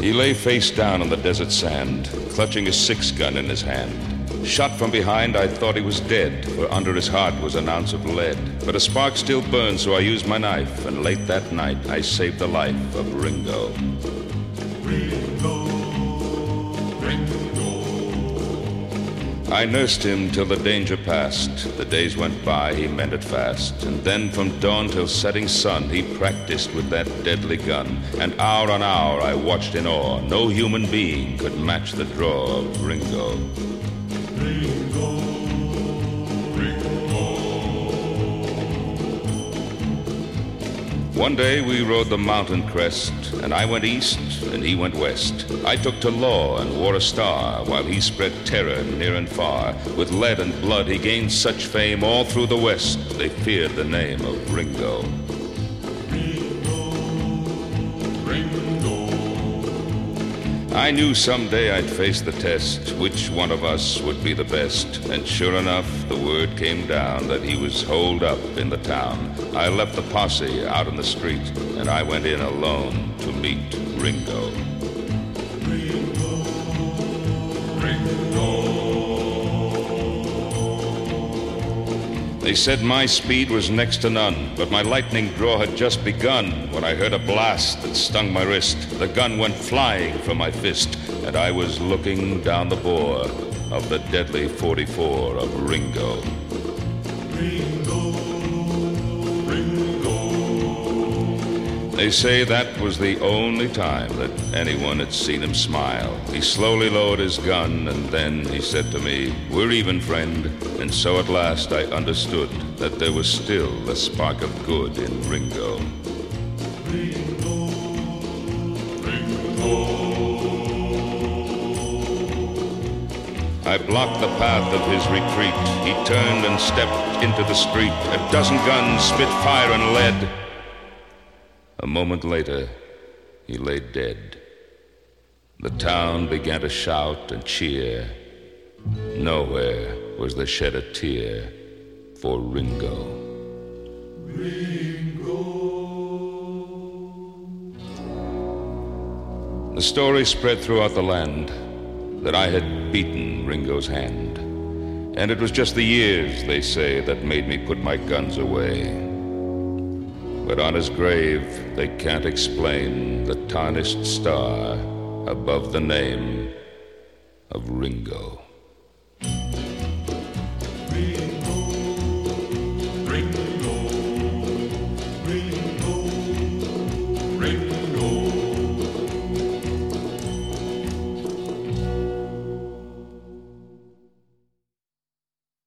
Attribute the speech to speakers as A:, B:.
A: He lay face down on the desert sand, clutching a six gun in his hand. Shot from behind, I thought he was dead, for under his heart was an ounce of lead. But a spark still burned, so I used my knife, and late that night I saved the life of Ringo.
B: Ringo,
A: I nursed him till the danger passed. The days went by, he mended fast. And then from dawn till setting sun, he practiced with that deadly gun. And hour on hour I watched in awe. No human being could match the draw of Ringo.
B: Ringo.
A: One day we rode the mountain crest, and I went east and he went west. I took to law and wore a star, while he spread terror near and far. With lead and blood he gained such fame all through the west, they feared the name of Ringo. I knew someday I'd face the test, which one of us would be the best. And sure enough, the word came down that he was holed up in the town. I left the posse out in the street, and I went in alone to meet Ringo. They said my speed was next to none, but my lightning draw had just begun when I heard a blast that stung my wrist. The gun went flying from my fist, and I was looking down the bore of the deadly 44 of Ringo.
B: Ringo,
A: They say that was the only time that anyone had seen him smile. He slowly lowered his gun, and then he said to me, We're even, friend. And so at last I understood that there was still a spark of good in Ringo.
B: Ringo, Ringo.
A: I blocked the path of his retreat. He turned and stepped into the street. A dozen guns spit fire and lead. A moment later, he lay dead. The town began to shout and cheer. Nowhere was there shed a tear for Ringo. Ringo. The story spread throughout the land that I had beaten Ringo's hand. And it was just the years, they say, that made me put my guns away. But on his grave, they can't explain the tarnished star above the name of Ringo.